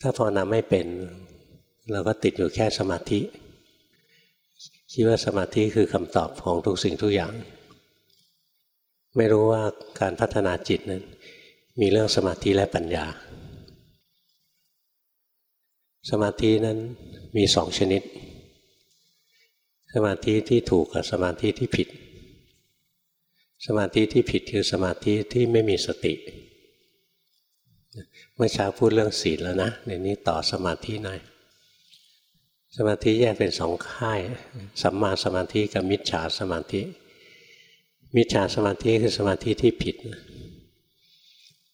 ถ้าภาวนาไม่เป็น เราก็ติดอยู่แค่สมาธิ คิดว่าสมาธิคือคำตอบของทุกสิ่งทุกอย่าง ไม่รู้ว่าการพัฒนาจิตนั้น มีเรื่องสมาธิและปัญญา สมาธินั้นมีสองชนิด สมาธิที่ถูกกับสมาธิที่ผิด สมาธิที่ผิดคือสมาธิที่ไม่มีสติ เมื่อเช้าพูดเรื่องศีลแล้วนะในนี้ต่อสมาธิหน่อย สมาธิแยกเป็นสองค่าย สัมมาสมาธิกับมิจฉาสมาธิ มิจฉาสมาธิคือสมาธิที่ผิด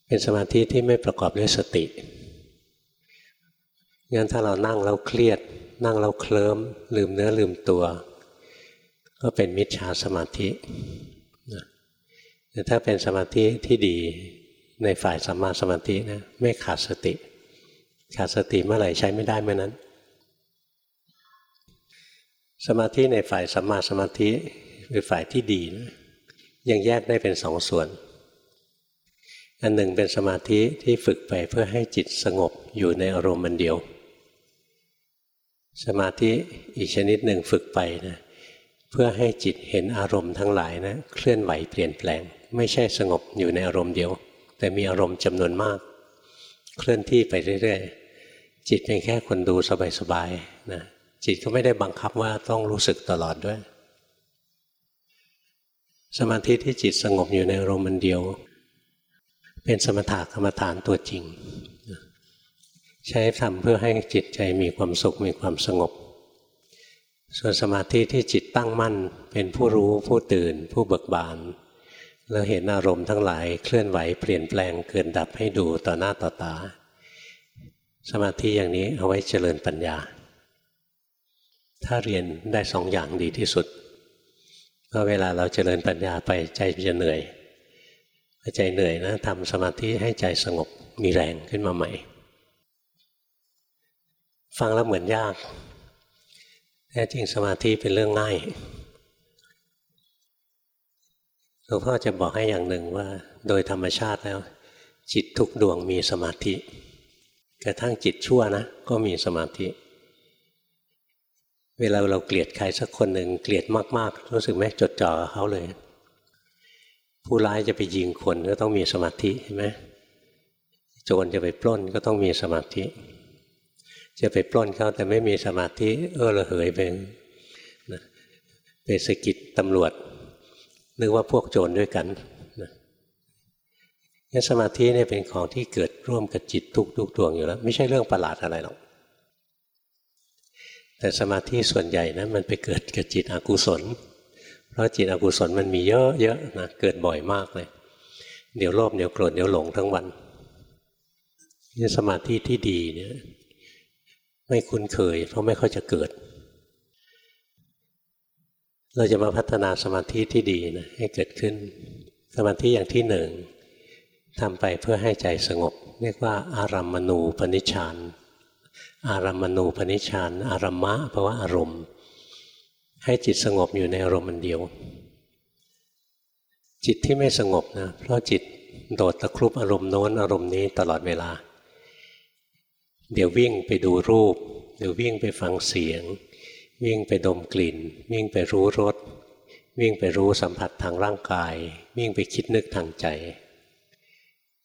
เป็นสมาธิที่ไม่ประกอบด้วยสติงั้นถ้าเรานั่งแล้วเครียด นั่งแล้วเคลิ้มลืมเนื้อลืมตัว ก็เป็นมิจฉาสมาธิแต่ถ้าเป็นสมาธิที่ดี ในฝ่ายสัมมาสมาธินะไม่ขาดสติ ขาดสติเมื่อไหร่ใช้ไม่ได้เมื่อนั้น สมาธิในฝ่ายสัมมาสมาธิหรือฝ่ายที่ดีนะยังแยกได้เป็นสองส่วน อันหนึ่งเป็นสมาธิที่ฝึกไปเพื่อให้จิตสงบอยู่ในอารมณ์มันเดียว สมาธิอีกชนิดหนึ่งฝึกไปนะเพื่อให้จิตเห็นอารมณ์ทั้งหลายนะเคลื่อนไหวเปลี่ยนแปลง ไม่ใช่สงบอยู่ในอารมณ์เดียว แต่มีอารมณ์จำนวนมาก เคลื่อนที่ไปเรื่อยๆ จิตเป็นแค่คนดูสบายๆนะจิตก็ไม่ได้บังคับว่าต้องรู้สึกตลอดด้วย สมาธิที่จิตสงบอยู่ในอารมณ์มันเดียว เป็นสมถะกรรมฐานตัวจริง ใช้ทำเพื่อให้จิตใจมีความสุขมีความสงบ ส่วนสมาธิที่จิตตั้งมั่น เป็นผู้รู้ผู้ตื่น ผู้เบิกบาน แล้วเห็นอารมณ์ทั้งหลายเคลื่อนไหวเปลี่ยนแปลงเกินดับให้ดูต่อหน้าต่อตา สมาธิอย่างนี้เอาไว้เจริญปัญญา ถ้าเรียนได้สองอย่างดีที่สุดเพราะเวลาเราเจริญปัญญาไปใจจะเหนื่อยใจเหนื่อยนะทำสมาธิให้ใจสงบมีแรงขึ้นมาใหม่ ฟังแล้วเหมือนยากแท้จริงสมาธิเป็นเรื่องง่าย วงพ่อจะบอกให้อย่างหนึ่งว่า โดยธรรมชาติแล้ว จิตทุกดวงมีสมาธิ กระทั่งจิตชั่วนะ ก็มีสมาธิ เวลาเราเกลียดใครสักคนหนึ่งเกลียดมาก ๆ รู้สึกไหมจดจ่อเขาเลย ผู้ร้ายจะไปยิงคนก็ต้องมีสมาธิใช่ไหมโจรจะไปปล้นก็ต้องมีสมาธิ จะไปปล้นเขาแต่ไม่มีสมาธิ เออระเหยไปไปสกิดตำรวจ นึกว่าพวกโจรด้วยกันนี่สมาธิเนี่ยเป็นของที่เกิดร่วมกับจิตทุกทุกดวงอยู่แล้ว ไม่ใช่เรื่องประหลาดอะไรหรอก แต่สมาธิส่วนใหญ่นะมันไปเกิดกับจิตอกุศล เพราะจิตอกุศลมันมีเยอะเยอะนะเกิดบ่อยมากเลย เดี๋ยวโลภเดี๋ยวโกรธเดี๋ยวหลงทั้งวันนี่สมาธิที่ดีเนี่ยไม่คุ้นเคย เพราะไม่ค่อยจะเกิด เราจะมาพัฒนาสมาธิที่ดีนะให้เกิดขึ้น สมาธิอย่างที่หนึ่งทำไปเพื่อให้ใจสงบ เรียกว่าอารัมมณูปนิชานอารัมมณูปนิชานอารัมมะแปลว่าอารมณ์ ให้จิตสงบอยู่ในอารมณ์มันเดียว จิตที่ไม่สงบนะเพราะจิตโดดตะครุบอารมณ์โน้นอารมณ์นี้ตลอดเวลา เดี๋ยววิ่งไปดูรูป เดี๋ยววิ่งไปฟังเสียง วิ่งไปดมกลิ่น วิ่งไปรู้รสวิ่งไปรู้สัมผัสทางร่างกาย วิ่งไปคิดนึกทางใจ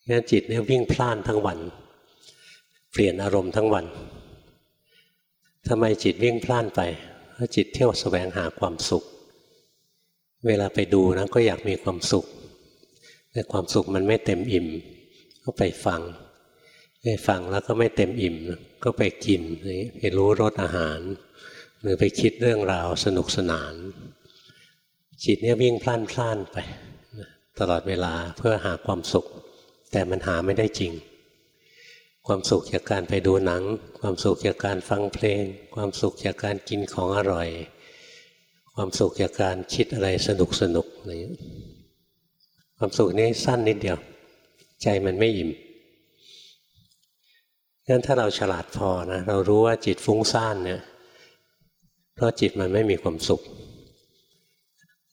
งั้นจิตเนี่ยวิ่งพล่านทั้งวัน เปลี่ยนอารมณ์ทั้งวันทำไมจิตวิ่งพล่านไปเพราะจิตเที่ยวสแสวงหาความสุข เวลาไปดูนะก็อยากมีความสุข แต่ความสุขมันไม่เต็มอิ่ม ก็ไปฟังไปฟังแล้วก็ไม่เต็มอิ่ม ก็ไปกินไปรู้รสอาหาร หรือไปคิดเรื่องราวสนุกสนาน จิตเนี่ยวิ่งพล่านพล่านไป ตลอดเวลาเพื่อหาความสุข แต่มันหาไม่ได้จริง ความสุขจากการไปดูหนัง ความสุขจากการฟังเพลง ความสุขจากการกินของอร่อย ความสุขจากการคิดอะไรสนุกสนุกอะไรความสุขนี้สั้นนิดเดียว ใจมันไม่อิ่มงั้นถ้าเราฉลาดพอนะเรารู้ว่าจิตฟุ้งซ่านเนี่ย เพราะจิตมันไม่มีความสุข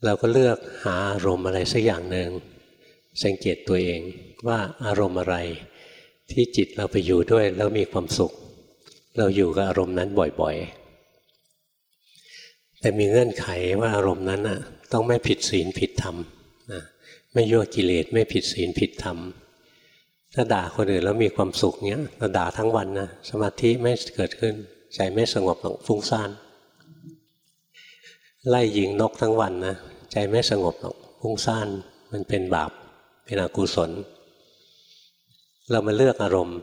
เราก็เลือกหาอารมณ์อะไรสักอย่างหนึ่งสังเกตตัวเองว่าอารมณ์อะไร ที่จิตเราไปอยู่ด้วยแล้วมีความสุข เราอยู่กับอารมณ์นั้นบ่อยๆ แต่มีเงื่อนไขว่าอารมณ์นั้นอะต้องไม่ผิดศีลผิดธรรมนะไม่ยั่วกิเลสไม่ผิดศีลผิดธรรมถ้าด่าคนอื่นแล้วมีความสุขเนี้ยเราด่าทั้งวันนะสมาธิไม่เกิดขึ้นใจไม่สงบหรอกฟุ้งซ่าน ไล่ยิงนกทั้งวันนะใจไม่สงบหรอกฟุ้งซ่านมันเป็นบาปเป็นอกุศล เรามาเลือกอารมณ์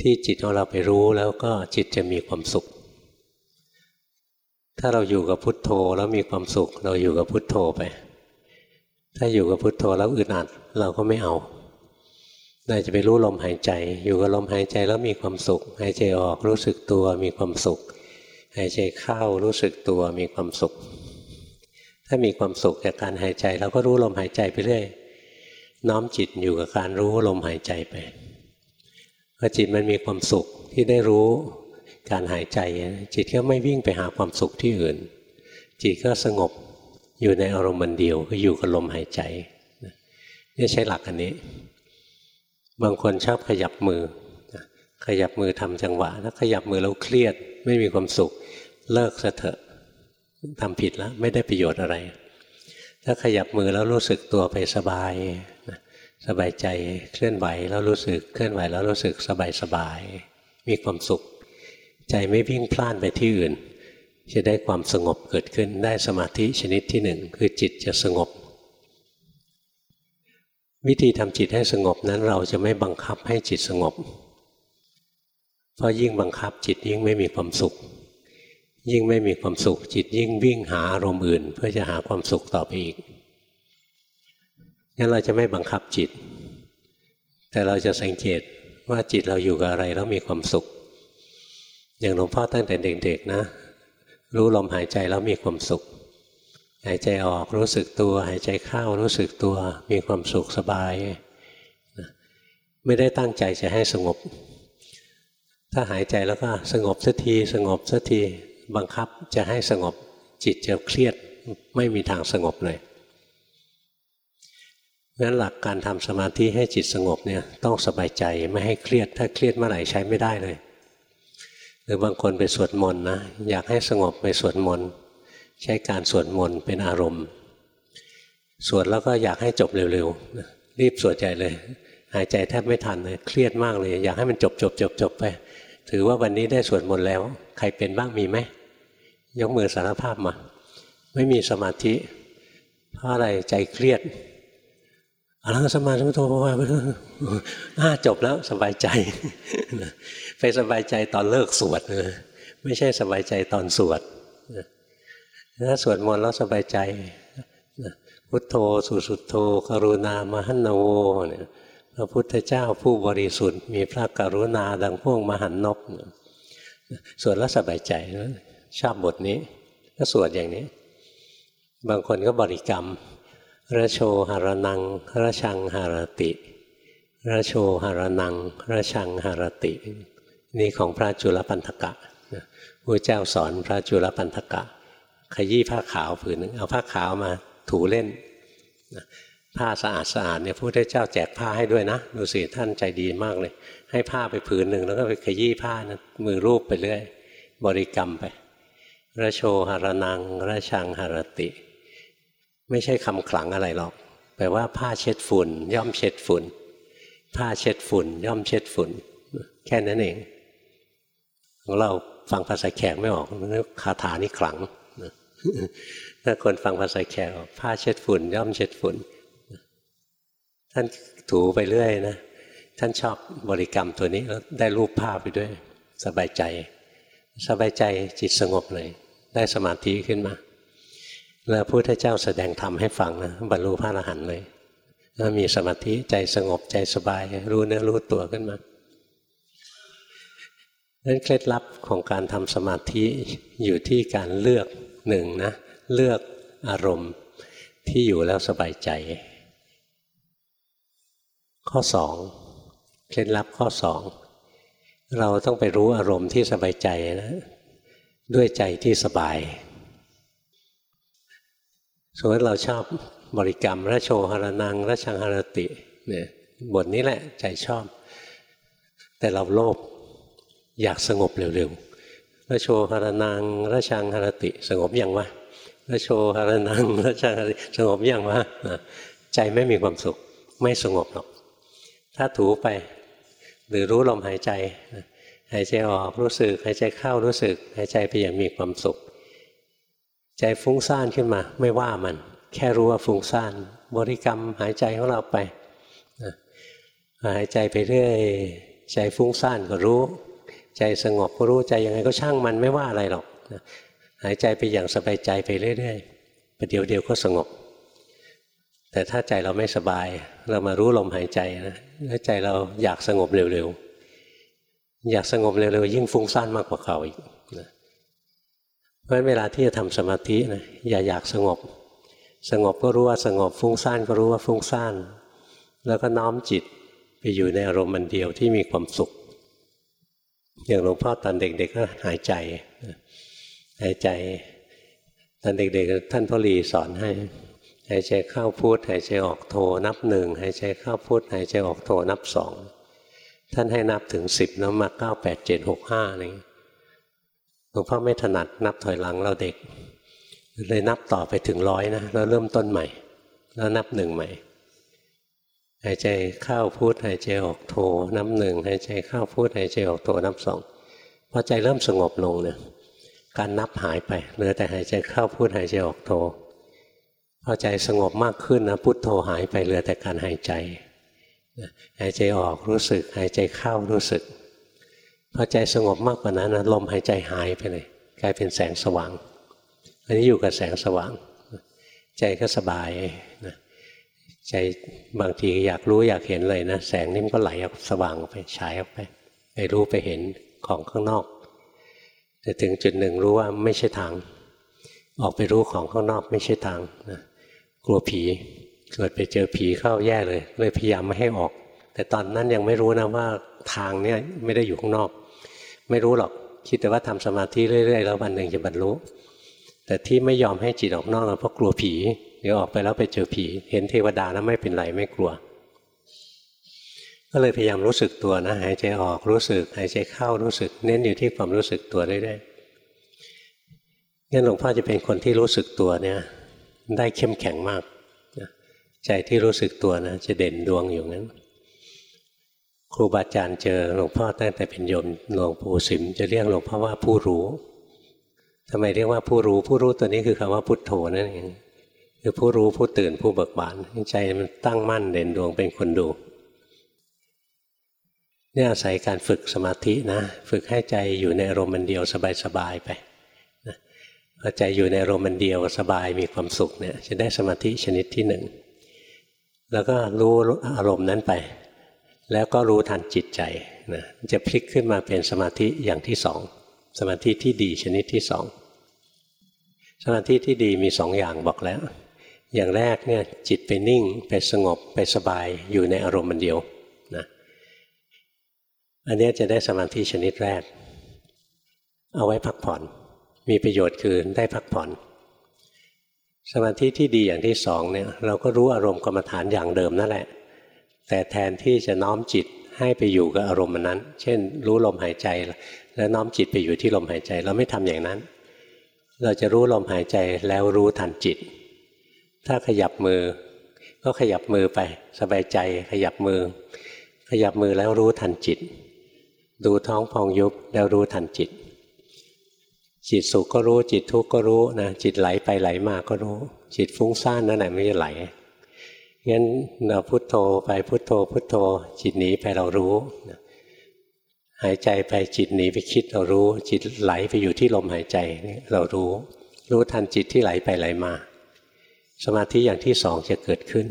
ที่จิตของเราไปรู้แล้วก็จิตจะมีความสุข ถ้าเราอยู่กับพุทโธแล้วมีความสุข เราอยู่กับพุทโธไป ถ้าอยู่กับพุทโธแล้วอึดอัดเราก็ไม่เอาเราจะไปรู้ลมหายใจ อยู่กับลมหายใจแล้วมีความสุข หายใจออกรู้สึกตัวมีความสุข หายใจเข้ารู้สึกตัวมีความสุข ถ้ามีความสุขจากการหายใจเราก็รู้ลมหายใจไปเรื่อยน้อมจิตอยู่กับการรู้ลมหายใจไปพอจิตมันมีความสุขที่ได้รู้การหายใจ จิตก็ไม่วิ่งไปหาความสุขที่อื่น จิตก็สงบอยู่ในอารมณ์เดียวก็อยู่กับลมหายใจนี่ใช้หลักอันนี้ บางคนชอบขยับมือ ขยับมือทำจังหวะ แล้วขยับมือแล้วเครียด ไม่มีความสุข เลิกซะเถอะทำผิดแล้วไม่ได้ประโยชน์อะไร ถ้าขยับมือแล้วรู้สึกตัวไปสบายสบายใจเคลื่อนไหวแล้วรู้สึกเคลื่อนไหวแล้วรู้สึกสบายสบายมีความสุข ใจไม่วิ่งพล่านไปที่อื่น จะได้ความสงบเกิดขึ้นได้สมาธิชนิดที่หนึ่งคือจิตจะสงบ วิธีทำจิตให้สงบนั้นเราจะไม่บังคับให้จิตสงบ เพราะยิ่งบังคับจิตยิ่งไม่มีความสุข ยิ่งไม่มีความสุข จิตยิ่งวิ่งหาอารมณ์อื่น เพื่อจะหาความสุขต่อไปอีกงั้นเราจะไม่บังคับจิต แต่เราจะสังเกตว่าจิตเราอยู่กับอะไรแล้วมีความสุข อย่างหลวงพ่อตั้งแต่เด็กๆนะ รู้ลมหายใจแล้วมีความสุข หายใจออกรู้สึกตัว หายใจเข้ารู้สึกตัว มีความสุขสบาย ไม่ได้ตั้งใจจะให้สงบ ถ้าหายใจแล้วก็สงบสักที สงบสักทีบังคับจะให้สงบจิตจะเครียดไม่มีทางสงบเลยงั้นหลักการทำสมาธิให้จิตสงบเนี่ยต้องสบายใจไม่ให้เครียด ถ้าเครียดเมื่อไหร่ใช้ไม่ได้เลย หรือบางคนไปสวดมนต์นะอยากให้สงบไปสวดมนต์ใช้การสวดมนต์เป็นอารมณ์ สวดแล้วก็อยากให้จบเร็วๆรีบสวดใจเลย หายใจแทบไม่ทันเลยเครียดมากเลย อยากให้มันจบจบจบจบไป ถือว่าวันนี้ได้สวดมนต์แล้ว ใครเป็นบ้างมีไหมยกมือสารภาพมา ไม่มีสมาธิ เพราะอะไรใจเครียดอรังสมาธิโทภวาอ่าจบแล้วสบายใจ ไปสบายใจตอนเลิกสวดไม่ใช่สบายใจตอนสวดถ้าสวดมนต์แล้วสบายใจพุทโธสุสุโธกรุณามหันโนเนี่ย ระพุทธเจ้าผู้บริสุทธิ์ มีพระกรุณาดังพวกมหันนบสวดแล้วสบายใจชอบบทนี้ ก็สวดอย่างนี้ บางคนก็บริกรรมระโชหารนังระชังหารติระโชหารนังระชังหารติ นี่ของพระจุลปันธกะพระเจ้าสอนพระจุลปันธกะ ขยี้ผ้าขาวผืนหนึ่งเอาผ้าขาวมาถูเล่น ผ้าสะอาดสะอาดเนี่ยพระพุทธเจ้าแจกผ้าให้ด้วยนะดูสิท่านใจดีมากเลย ให้ผ้าไปผืนหนึ่งแล้วก็ไปขยี้ผ้านะมือรูปไปเรื่อยบริกรรมไป ระโชหรนังระชังหรติ ไม่ใช่คำขลังอะไรหรอกแปลว่าผ้าเช็ดฝุ่น ย่อมเช็ดฝุ่น ผ้าเช็ดฝุ่น ย่อมเช็ดฝุ่น แค่นั้นเองของเราฟังภาษาแขกไม่ออกนึกคาถานี้ขลังถ้าคนฟังภาษาแขกผ้าเช็ดฝุ่น ย่อมเช็ดฝุ่น ท่านถูไปเรื่อยนะท่านชอบบริกรรมตัวนี้แล้วได้รูปภาพไปด้วย สบายใจ สบายใจจิตสงบเลย ได้สมาธิขึ้นมา แล้วพระพุทธเจ้าแสดงธรรมให้ฟังนะบรรลุพระอรหันต์เลยแล้วมีสมาธิใจสงบใจสบาย รู้เนื้อรู้ตัวขึ้นมานั้นเคล็ดลับของการทำสมาธิอยู่ที่การเลือกหนึ่งนะเลือกอารมณ์ที่อยู่แล้วสบายใจ ข้อสองเคล็ดลับข้อสองเราต้องไปรู้อารมณ์ที่สบายใจนะด้วยใจที่สบายสมมติเราชอบบริกรรมระโชหรนังระชังหรติเนี่ยบทนี้แหละใจชอบ แต่เราโลภอยากสงบเร็วๆระโชหรนังระชังหรติสงบยังวะระโชหรนังระชังหรติสงบยังวะใจไม่มีความสุขไม่สงบหรอก ถ้าถูไป หรือรู้ลมหายใจหายใจออกรู้สึกหายใจเข้ารู้สึกหายใจไปอย่างมีความสุข ใจฟุ้งซ่านขึ้นมา ไม่ว่ามัน แค่รู้ว่าฟุ้งซ่าน บริกรรมหายใจของเราไปหายใจไปเรื่อยใจฟุ้งซ่านก็รู้ ใจสงบก็รู้ใจยังไงก็ช่างมันไม่ว่าอะไรหรอกหายใจไปอย่างสบายใจไปเรื่อยๆประเดี๋ยวเดียวก็สงบ แต่ถ้าใจเราไม่สบาย เรามารู้ลมหายใจนะแล้วใจเราอยากสงบเร็วๆอยากสงบเร็วๆยิ่งฟุ้งซ่านมากกว่าเขาอีกนะเพราะฉะนั้นเวลาที่จะทำสมาธินะอย่าอยากสงบ สงบก็รู้ว่าสงบฟุ้งซ่านก็รู้ว่าฟุ้งซ่านแล้วก็น้อมจิตไปอยู่ในอารมณ์มันเดียวที่มีความสุข อย่างหลวงพ่อตอนเด็กๆก็หายใจหายใจตอนเด็กๆท่านพ่อรีสอนให้ หายใจเข้าพุทหายใจออกโทนับหนึ่งหายใจเข้าพุทหายใจออกโทนับสองท่านให้นับถึงสิบแล้วมาเก้าแปดเจ็ดหกห้าอะไรหลวงพ่อไม่ถนัดนับถอยหลังเราเด็ก เลยนับต่อไปถึงร้อยนะแล้วเริ่มต้นใหม่ แล้วนับหนึ่งใหม่หายใจเข้าพุทหายใจออกโทน้ำหนึ่งหายใจเข้าพุทหายใจออกโทน้ำสองพอใจเริ่มสงบลงเนี่ยการนับหายไปเหลือแต่หายใจเข้าพุทหายใจออกโท พอใจสงบมากขึ้นนะพุทโธหายไปเหลือแต่การหายใจหายใจออกรู้สึก หายใจเข้ารู้สึก พอใจสงบมากกว่านั้นนะลมหายใจหายไปเลยกลายเป็นแสงสว่าง อันนี้อยู่กับแสงสว่าง ใจก็สบายนะใจบางทีอยากรู้อยากเห็นเลยนะแสงนี่มันก็ไหลออกสว่างไปฉายออกไปไปรู้ไปเห็นของข้างนอก แต่ถึงจุดหนึ่งรู้ว่าไม่ใช่ทาง ออกไปรู้ของข้างนอกไม่ใช่ทางนะ กลัวผี เกิดไปเจอผีเข้าแย่เลย เลยพยายามไม่ให้ออก แต่ตอนนั้นยังไม่รู้นะว่าทางเนี่ยไม่ได้อยู่ข้างนอก ไม่รู้หรอกคิดแต่ว่าทำสมาธิเรื่อยๆแล้ววันหนึ่งจะบรรลุ แต่ที่ไม่ยอมให้จิตออกนอกเพราะกลัวผีเดี๋ยวออกไปแล้วไปเจอผี เห็นเทวดาแล้วไม่เป็นไรไม่กลัว ก็เลยพยายามรู้สึกตัวนะหายใจออกรู้สึกหายใจเข้ารู้สึก เน้นอยู่ที่ความรู้สึกตัวได้ๆงั้นหลวงพ่อจะเป็นคนที่รู้สึกตัวเนี่ย ได้เข้มแข็งมากใจที่รู้สึกตัวนะจะเด่นดวงอยู่นั้น ครูบาอาจารย์เจอหลวงพ่อตั้งแต่เป็นโยมหลวงปู่สิม จะเรียกหลวงพ่อว่าผู้รู้ทำไมเรียกว่าผู้รู้ผู้รู้ตัวนี้คือคำว่าพุทโธนั่นเองคือผู้รู้ผู้ตื่นผู้เบิกบานใจมันตั้งมั่นเด่นดวงเป็นคนดูนี่อาศัยการฝึกสมาธินะ ฝึกให้ใจอยู่ในอารมณ์มันเดียวสบายๆไป พอใจอยู่ในอารมณ์มันเดียวสบายมีความสุขเนี่ยจะได้สมาธิชนิดที่หนึ่งแล้วก็รู้อารมณ์นั้นไป แล้วก็รู้ทันจิตใจนะจะพลิกขึ้นมาเป็นสมาธิอย่างที่สองสมาธิที่ดีชนิดที่สองสมาธิที่ดีมีสองอย่างบอกแล้ว อย่างแรกเนี่ยจิตไปนิ่งไปสงบไปสบายอยู่ในอารมณ์มันเดียวนะอันนี้จะได้สมาธิชนิดแรก เอาไว้พักผ่อน มีประโยชน์คือได้พักผ่อน สมาธิที่ดีอย่างที่สองเนี่ยเราก็รู้อารมณ์กรรมฐานอย่างเดิมนั่นแหละ แต่แทนที่จะน้อมจิตให้ไปอยู่กับอารมณ์นั้น เช่น รู้ลมหายใจ แล้วน้อมจิตไปอยู่ที่ลมหายใจ เราไม่ทำอย่างนั้น เราจะรู้ลมหายใจแล้วรู้ทันจิต ถ้าขยับมือ ก็ขยับมือไป สบายใจขยับมือ ขยับมือแล้วรู้ทันจิต ดูท้องพองยุบแล้วรู้ทันจิต จิตสุขก็รู้ จิตทุกข์ก็รู้นะจิตไหลไปไหลมาก็รู้ จิตฟุ้งซ่านนั่นแหละไม่ไหลงั้นเราพุโทโธไปพุโทโธ พุโทโธ จิตหนีไปเรารู้หายใจไปจิตหนีไปคิดเรารู้ จิตไหลไปอยู่ที่ลมหายใจเรารู้ รู้ทันจิตที่ไหลไปไหลมา สมาธิอย่างที่สองจะเกิดขึ้น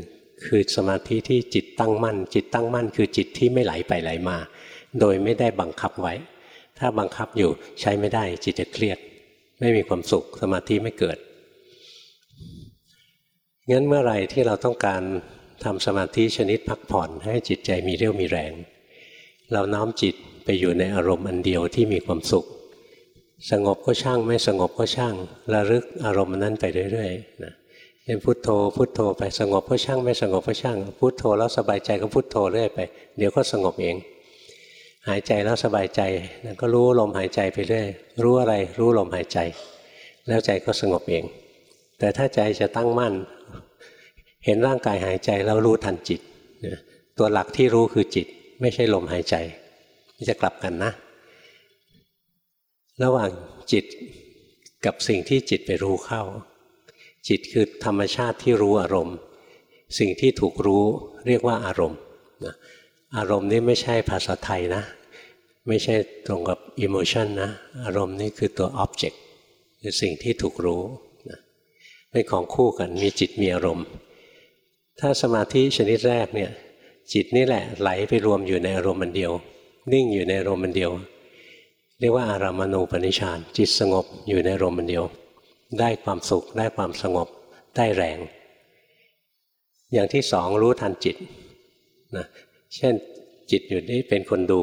คือสมาธิที่จิตตั้งมั่น จิตตั้งมั่น คือจิตที่ไม่ไหลไปไหลมา โดยไม่ได้บังคับไว้ ถ้าบังคับอยู่ใช้ไม่ได้จิตจะเครียด ไม่มีความสุขสมาธิไม่เกิดงั้นเมื่อไรที่เราต้องการทำสมาธิชนิดพักผ่อนให้จิตใจมีเรี่ยวมีแรง เราน้อมจิตไปอยู่ในอารมณ์อันเดียวที่มีความสุข สงบก็ช่างไม่สงบก็ช่างระลึกอารมณ์นั้นไปเรื่อยๆนะเ็นพุทโธพุทโธไปสงบก็ช่างไม่สงบก็ช่างพุทโธแล้วสบายใจก็พุทโธเรื่อยไป เดี๋ยวก็สงบเอง หายใจแล้วสบายใจก็รู้ลมหายใจไปเรื่อยรู้อะไรรู้ลมหายใจ แล้วใจก็สงบเอง แต่ถ้าใจจะตั้งมั่น เห็นร่างกายหายใจแล้วรู้ทันจิต ตัวหลักที่รู้คือจิต ไม่ใช่ลมหายใจจะกลับกันนะ ระหว่างจิตกับสิ่งที่จิตไปรู้เข้า จิตคือธรรมชาติที่รู้อารมณ์ สิ่งที่ถูกรู้เรียกว่าอารมณ์ อารมณ์นี้ไม่ใช่ภาษาไทยนะ ไม่ใช่ตรงกับ emotion นะ อารมณ์นี้คือตัว object คือสิ่งที่ถูกรู้เป็นของคู่กันมีจิตมีอารมณ์ ถ้าสมาธิชนิดแรกเนี่ยจิตนี่แหละไหลไปรวมอยู่ในอารมณ์มันเดียว นิ่งอยู่ในอารมณ์มันเดียว เรียกว่าอารามณูปนิชานจิตสงบอยู่ในอารมณ์มันเดียว ได้ความสุขได้ความสงบได้แรง อย่างที่สองรู้ทันจิตนะ เช่นจิตอยู่นี่เป็นคนดู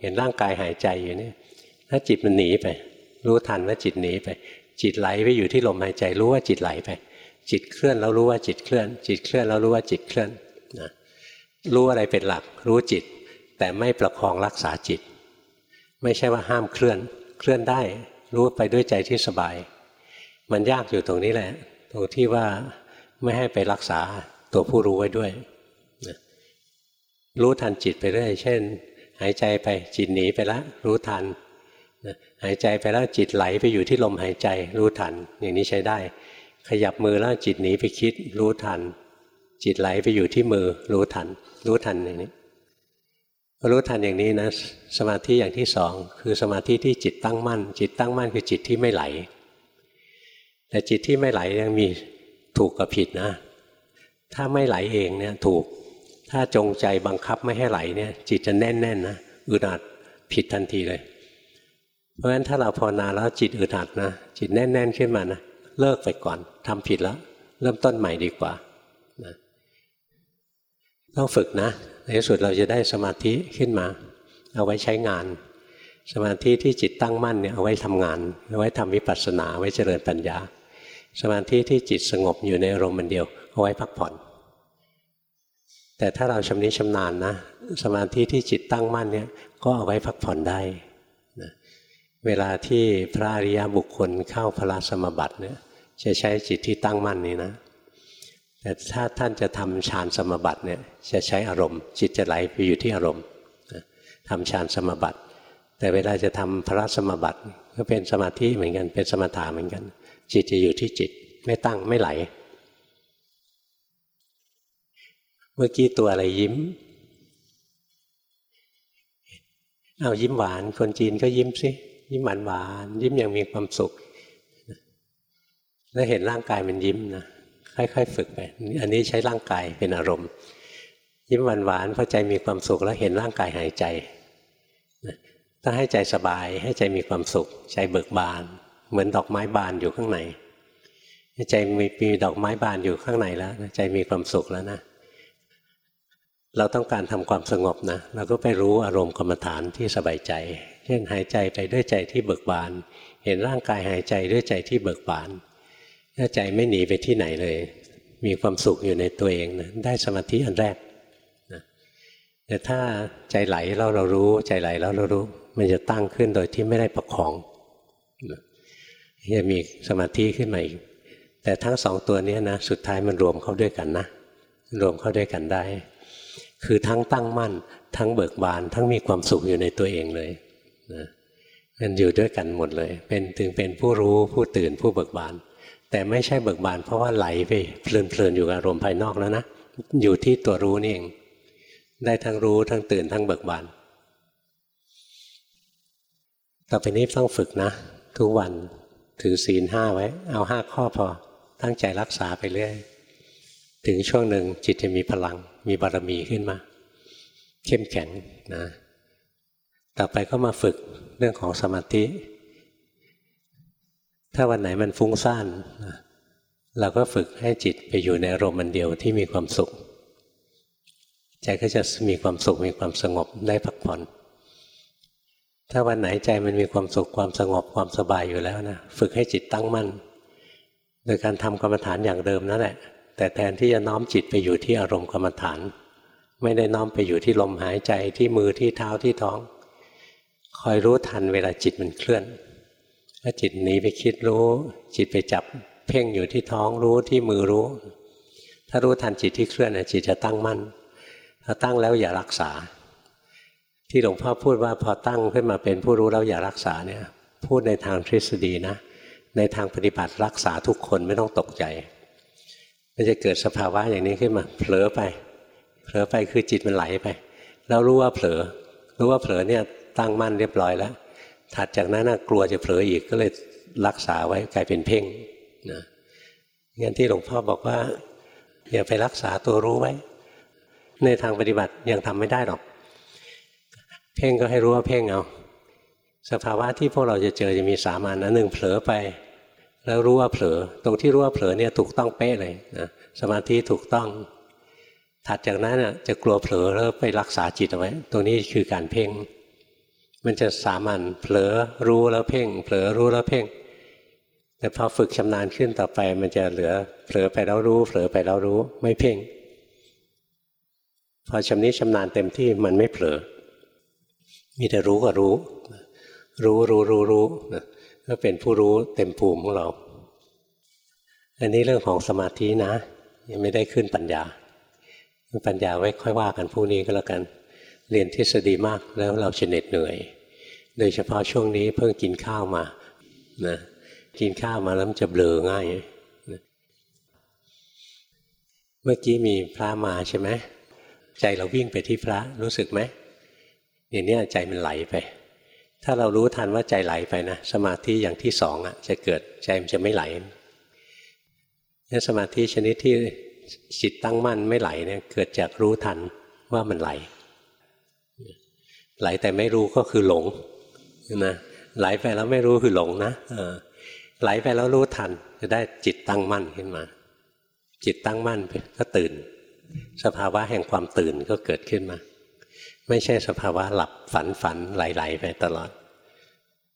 เห็นร่างกายหายใจอยู่นี่ถ้าจิตมันหนีไป รู้ทันว่าจิตหนีไป จิตไหลไปอยู่ที่ลมหายใจรู้ว่าจิตไหลไป จิตเคลื่อนแล้วรู้ว่าจิตเคลื่อน จิตเคลื่อนแล้วรู้ว่าจิตเคลื่อนนะรู้อะไรเป็นหลัก รู้จิต แต่ไม่ประคองรักษาจิต ไม่ใช่ว่าห้ามเคลื่อน เคลื่อนได้ รู้ไปด้วยใจที่สบาย มันยากอยู่ตรงนี้แหละตรงที่ว่าไม่ให้ไปรักษาตัวผู้รู้ไว้ด้วย รู้ทันจิตไปเรื่อยเช่น หายใจไปจิตหนีไปแล้วรู้ทันหายใจไปแล้วจิตไหลไปอยู่ที่ลมหายใจรู้ทัน อย่างนี้ใช้ได้ ขยับมือแล้วจิตหนีไปคิด รู้ทัน จิตไหลไปอยู่ที่มือ รู้ทัน รู้ทันอย่างนี้รู้ทันอย่างนี้นะสมาธิอย่างที่สองคือสมาธิที่จิตตั้งมั่น จิตตั้งมั่นคือจิตที่ไม่ไหล แต่จิตที่ไม่ไหลยังมีถูกกับผิดนะ ถ้าไม่ไหลเองเนี่ยถูก ถ้าจงใจบังคับไม่ให้ไหลเนี่ย จิตจะแน่นๆนนะอึดอัดผิดทันทีเลย เพราะฉะนั้นถ้าเราภาวนาแล้วจิตอึดอัดนะจิตแน่น ๆ ขึ้นมานะเลิกไปก่อนทำผิดแล้ว เริ่มต้นใหม่ดีกว่านะต้องฝึกนะในที่สุดเราจะได้สมาธิขึ้นมา เอาไว้ใช้งาน สมาธิที่จิตตั้งมั่นเนี่ยเอาไว้ทำงานเอาไว้ทำวิปัสสนาไว้เจริญปัญญา สมาธิที่จิตสงบอยู่ในอารมณ์เดียวเอาไว้พักผ่อน แต่ถ้าเราชำนิชำนาญนะ สมาธิที่จิตตั้งมั่นเนี่ยก็เอาไว้พักผ่อนได้นะเวลาที่พระอริยบุคคลเข้าพระสมบัติเนี่ยจะใช้จิตที่ตั้งมั่นนี้นะ แต่ถ้าท่านจะทำฌานสมบัติเนี่ยจะใช้อารมณ์ จิตจะไหลไปอยู่ที่อารมณ์ทำฌานสมบัติ แต่เวลาจะทำพระสมบัติก็เป็นสมาธิเหมือนกันเป็นสมถะเหมือนกัน จิตจะอยู่ที่จิตไม่ตั้งไม่ไหล เมื่อกี้ตัวอะไรยิ้ม เอายิ้มหวาน คนจีนก็ยิ้มสิ ยิ้มหวานหวาน ยิ้มอย่างมีความสุข แล้วเห็นร่างกายมันยิ้มนะ ค่อยๆ ฝึกไป อันนี้ใช้ร่างกายเป็นอารมณ์ ยิ้มหวานหวานพอใจมีความสุขแล้วเห็นร่างกายหายใจ ถ้าให้ใจสบาย ให้ใจมีความสุข ใจเบิกบาน เหมือนดอกไม้บานอยู่ข้างในใจมีมีดอกไม้บานอยู่ข้างในแล้ว ใจมีความสุขแล้วนะ เราต้องการทำความสงบนะเราก็ไปรู้อารมณ์กรรมฐานที่สบายใจ เช่นหายใจไปด้วยใจที่เบิกบาน เห็นร่างกายหายใจด้วยใจที่เบิกบานถ้าใจไม่หนีไปที่ไหนเลย มีความสุขอยู่ในตัวเองนะได้สมาธิอันแรกนะแต่ถ้าใจไหลแล้วเรารู้ใจไหลแล้วเรารู้ มันจะตั้งขึ้นโดยที่ไม่ได้ประคองจะมีสมาธิขึ้นมาอีกแต่ทั้งสองตัวนี้นะสุดท้ายมันรวมเข้าด้วยกันนะ รวมเข้าด้วยกันได้ คือทั้งตั้งมั่น ทั้งเบิกบาน ทั้งมีความสุขอยู่ในตัวเองเลยนะมันอยู่ด้วยกันหมดเลย เป็นถึงเป็นผู้รู้ผู้ตื่นผู้เบิกบาน แต่ไม่ใช่เบิกบาน เพราะว่าไหลไปเพลินๆอยู่กับอารมณ์ภายนอกแล้วนะอยู่ที่ตัวรู้นี่เอง ได้ทั้งรู้ทั้งตื่นทั้งเบิกบาน ต่อไปนี้ต้องฝึกนะ ทุกวันถือศีลห้าไว้ เอาห้าข้อพอตั้งใจรักษาไปเรื่อย ถึงช่วงหนึ่งจิตจะมีพลัง มีบารมีขึ้นมา เข้มแข็งนะต่อไปก็มาฝึกเรื่องของสมาธิ ถ้าวันไหนมันฟุ้งซ่านนะเราก็ฝึกให้จิตไปอยู่ในอารมณ์มันเดียวที่มีความสุข ใจก็จะมีความสุขมีความสงบได้พักผ่อน ถ้าวันไหนใจมันมีความสุขความสงบความสบายอยู่แล้วนะฝึกให้จิตตั้งมั่น โดยการทำกรรมฐานอย่างเดิมนั่นแหละ แต่แทนที่จะน้อมจิตไปอยู่ที่อารมณ์กรรมฐาน ไม่ได้น้อมไปอยู่ที่ลมหายใจที่มือที่เท้าที่ท้อง คอยรู้ทันเวลาจิตมันเคลื่อน ถ้าจิตหนีไปคิดรู้ จิตไปจับเพ่งอยู่ที่ท้องรู้ที่มือรู้ ถ้ารู้ทันจิตที่เคลื่อนจิตจะตั้งมั่นถ้าตั้งแล้วอย่ารักษา ที่หลวงพ่อพูดว่าพอตั้งขึ้นมาเป็นผู้รู้แล้วอย่ารักษาเนี่ยพูดในทางทฤษฎีนะ ในทางปฏิบัติรักษาทุกคนไม่ต้องตกใจ มันจะเกิดสภาวะอย่างนี้ขึ้นมา เผลอไป เผลอไปคือจิตมันไหลไป แล้วรู้ว่าเผลอ รู้ว่าเผลอเนี่ยตั้งมั่นเรียบร้อยแล้ว ถัดจากนั้นนะกลัวจะเผลออีกก็เลยรักษาไว้กลายเป็นเพ่งนะงั้นที่หลวงพ่อบอกว่า อย่าไปรักษาตัวรู้ไว้ ในทางปฏิบัติยังทำไม่ได้หรอก เพ่งก็ให้รู้ว่าเพ่งเอาสภาวะที่พวกเราจะเจอจะมีสามัญนะหนึ่งเผลอไป แล้วรู้ว่าเผลอ ตรงที่รู้ว่าเผลอเนี่ยถูกต้องเป๊ะเลยนะสมาธิถูกต้อง ถัดจากนั้นจะกลัวเผลอแล้วไปรักษาจิตเอาไว้ ตรงนี้คือการเพ่ง มันจะสามัญเผลอรู้แล้วเพ่ง เผลอรู้แล้วเพ่ง แต่พอฝึกชำนาญขึ้นต่อไป มันจะเหลือเผลอไปแล้วรู้ เผลอไปแล้วรู้ไม่เพ่ง พอชำนิชำนาญเต็มที่มันไม่เผลอ มีแต่รู้ก็รู้ รู้รู้รู้รู้ ก็เป็นผู้รู้เต็มภูมิของเรา อันนี้เรื่องของสมาธินะ ยังไม่ได้ขึ้นปัญญา ปัญญาไว้ค่อยว่ากันพวกนี้ก็แล้วกัน เรียนทฤษฎีมากแล้วเราจะเหน็ดเหนื่อย โดยเฉพาะช่วงนี้เพิ่งกินข้าวมานะกินข้าวมาแล้วมันจะเบลอง่ายนะเมื่อกี้มีพระมาใช่ไหมใจเราวิ่งไปที่พระรู้สึกไหมอย่างนี้ใจมันไหลไป ถ้าเรารู้ทันว่าใจไหลไปนะสมาธิอย่างที่สองอะจะเกิดใจมันจะไม่ไหลนี่สมาธิชนิดที่จิตตั้งมั่นไม่ไหลเนี่ยเกิดจากรู้ทันว่ามันไหล ไหลแต่ไม่รู้ก็คือหลงนะไหลไปแล้วไม่รู้คือหลงนะไหลไปแล้วรู้ทันจะได้จิตตั้งมั่นขึ้นมา จิตตั้งมั่นก็ตื่น สภาวะแห่งความตื่นก็เกิดขึ้นมา ไม่ใช่สภาวะหลับฝันฝันไหลๆไปตลอด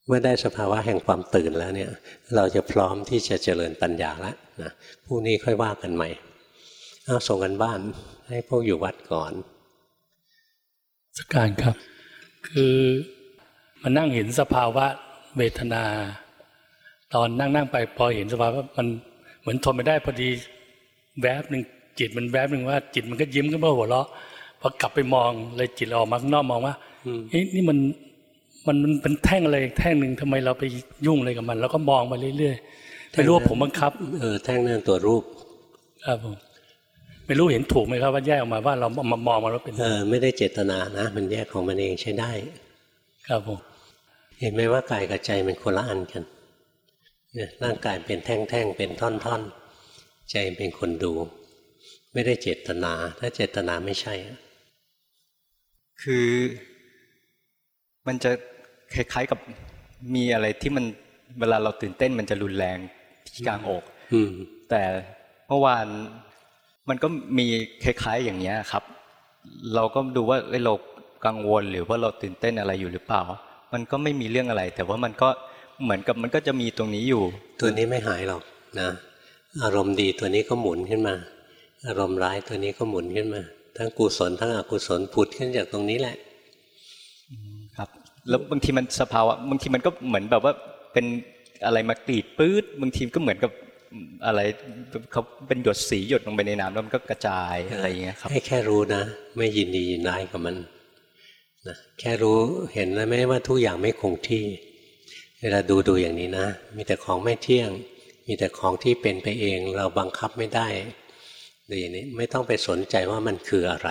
เมื่อได้สภาวะแห่งความตื่นแล้วเนี่ย เราจะพร้อมที่จะเจริญปัญญาแล้วนะผู้นี้ค่อยว่ากันใหม่เอาส่งกันบ้านให้พวกอยู่วัดก่อนสการครับ คือมานั่งเห็นสภาวะเวทนา ตอนนั่งนั่งไปพอเห็นสภาวะมันเหมือนทนไม่ได้พอดีแวบหนึ่งจิตมันแวบหนึ่งว่า จิตมันก็ยิ้มขึ้นมาหัวเราะ พอกลับไปมองเลยจิตออกมาข้างนอกมองว่าเฮ้ยนี่มันมันมันเป็นแท่งอะไรแท่งหนึ่งทำไมเราไปยุ่งอะไรกับมัน แล้วก็มองไปเรื่อยๆไม่รู้ว่าผมบังคับเออแท่งนั่นตัวรูปครับผมไม่รู้เห็นถูกไหมครับว่าแยกออกมาว่าเรามามองมันว่าเป็นเออไม่ได้เจตนานะ มันแยกของมันเองใช้ได้ ครับผมเห็นไหมว่ากายกับใจมันคนละอันกันเนี่ยร่างกายเป็นแท่งๆเป็นท่อนๆใจเป็นคนดู ไม่ได้เจตนา ถ้าเจตนาไม่ใช่ คือมันจะคล้ายๆกับมีอะไรที่มันเวลาเราตื่นเต้นมันจะรุนแรงที่กลางอกแต่เมื่อวานมันก็มีคล้ายๆอย่างนี้ครับ เราก็ดูว่าเรากังวลหรือว่าเราตื่นเต้นอะไรอยู่หรือเปล่า มันก็ไม่มีเรื่องอะไร แต่ว่ามันก็เหมือนกับมันก็จะมีตรงนี้อยู่ ตัวนี้ไม่หายหรอกนะ อารมณ์ดีตัวนี้ก็หมุนขึ้นมา อารมณ์ร้ายตัวนี้ก็หมุนขึ้นมา ทั้งกุศลทั้งอกุศลผุดขึ้นจากตรงนี้แหละครับ แล้วบางทีมันสภาวะบางทีมันก็เหมือนแบบว่าเป็นอะไรมากรีดปื๊ดบางทีก็เหมือนกับอะไรเขาเป็นหยดสีหยดลงไปในน้ำแล้วมันก็กระจายอะไรอย่างเงี้ยครับให้แค่รู้นะ ไม่ยินดียินร้ายกับมันนะแค่รู้เห็นแล้วไม่ว่าทุกอย่างไม่คงที่เวลาดูดูอย่างนี้นะ มีแต่ของไม่เที่ยง มีแต่ของที่เป็นไปเอง เราบังคับไม่ได้ ดูอย่างนี้ไม่ต้องไปสนใจว่ามันคืออะไร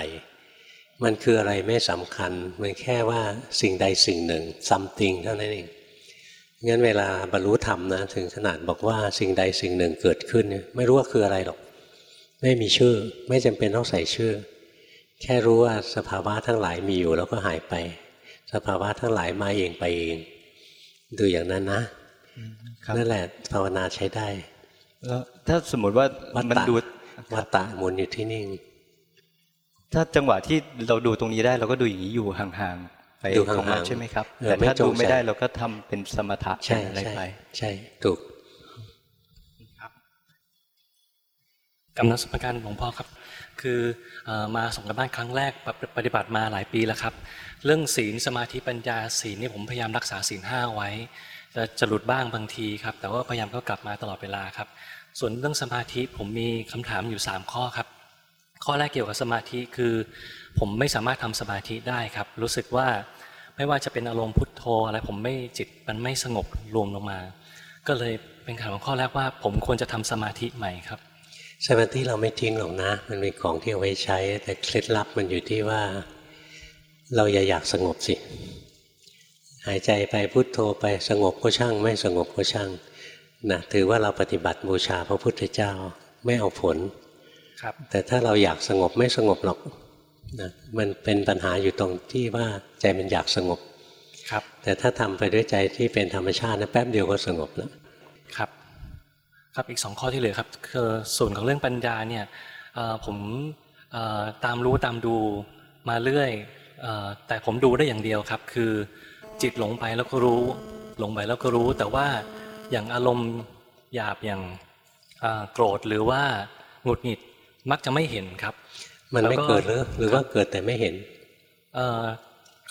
มันคืออะไรไม่สำคัญ มันแค่ว่าสิ่งใดสิ่งหนึ่ง something เท่านั้นเองงั้นเวลาบรรลุธรรมนะถึงขนาดบอกว่าสิ่งใดสิ่งหนึ่งเกิดขึ้นเนี่ยไม่รู้ว่าคืออะไรหรอก ไม่มีชื่อ ไม่จำเป็นต้องใส่ชื่อ แค่รู้ว่าสภาวะทั้งหลายมีอยู่แล้วก็หายไป สภาวะทั้งหลายมาเองไปเอง ดูอย่างนั้นนะนั่นแหละภาวนาใช้ได้แล้วถ้าสมมติว่ามันดู วัตตะมุนอยู่ที่นิ่งถ้าจังหวะที่เราดูตรงนี้ได้เราก็ดูอย่างนี้อยู่ห่างไปของมันใช่ไหมครับแต่ถ้าดูไม่ได้เราก็ทำเป็นสมถะอะไรไป ใช่ถูกกำนัสมการหลวงพ่อครับ คือมาส่งกันบ้านครั้งแรกปฏิบัติมาหลายปีแล้วครับ เรื่องศีลสมาธิปัญญาศีลนี่ผมพยายามรักษาศีลห้าไว้จะจะหลุดบ้างบางทีครับ แต่ว่าพยายามก็กลับมาตลอดเวลาครับ ส่วนเรื่องสมาธิผมมีคำถามอยู่ 3 ข้อครับ ข้อแรกเกี่ยวกับสมาธิคือ ผมไม่สามารถทำสมาธิได้ครับ รู้สึกว่าไม่ว่าจะเป็นอารมณ์พุทโธอะไรผมไม่จิตมันไม่สงบรวมลงมา ก็เลยเป็นคำถามข้อแรกว่า ผมควรจะทำสมาธิใหม่ครับสมาธิเราไม่ทิ้งหรอกนะ มันเป็นของที่เอาไว้ใช้ แต่เคล็ดลับมันอยู่ที่ว่า เราอย่าอยากสงบสิ หายใจไปพุโทโธไปสงบก็ช่าง ไม่สงบก็ช่าง นะถือว่าเราปฏิบัติบูชาพระพุทธเจ้าไม่เอาผลครับ แต่ถ้าเราอยากสงบไม่สงบหรอกนะมันเป็นปัญหาอยู่ตรงที่ว่าใจมันอยากสงบครับ แต่ถ้าทำไปด้วยใจที่เป็นธรรมชาตินะแป๊บเดียวก็สงบแล้วครับ ครับอีกสองข้อที่เหลือครับคือส่วนของเรื่องปัญญาเนี่ยผมตามรู้ตามดูมาเรื่อยแต่ผมดูได้อย่างเดียวครับ คือจิตหลงไปแล้วก็รู้ หลงไปแล้วก็รู้ แต่ว่า อย่างอารมณ์หยาบอย่างโกรธหรือว่าหงุดหงิดมักจะไม่เห็นครับ มันไม่เกิดหรือหรือว่าเกิดแต่ไม่เห็น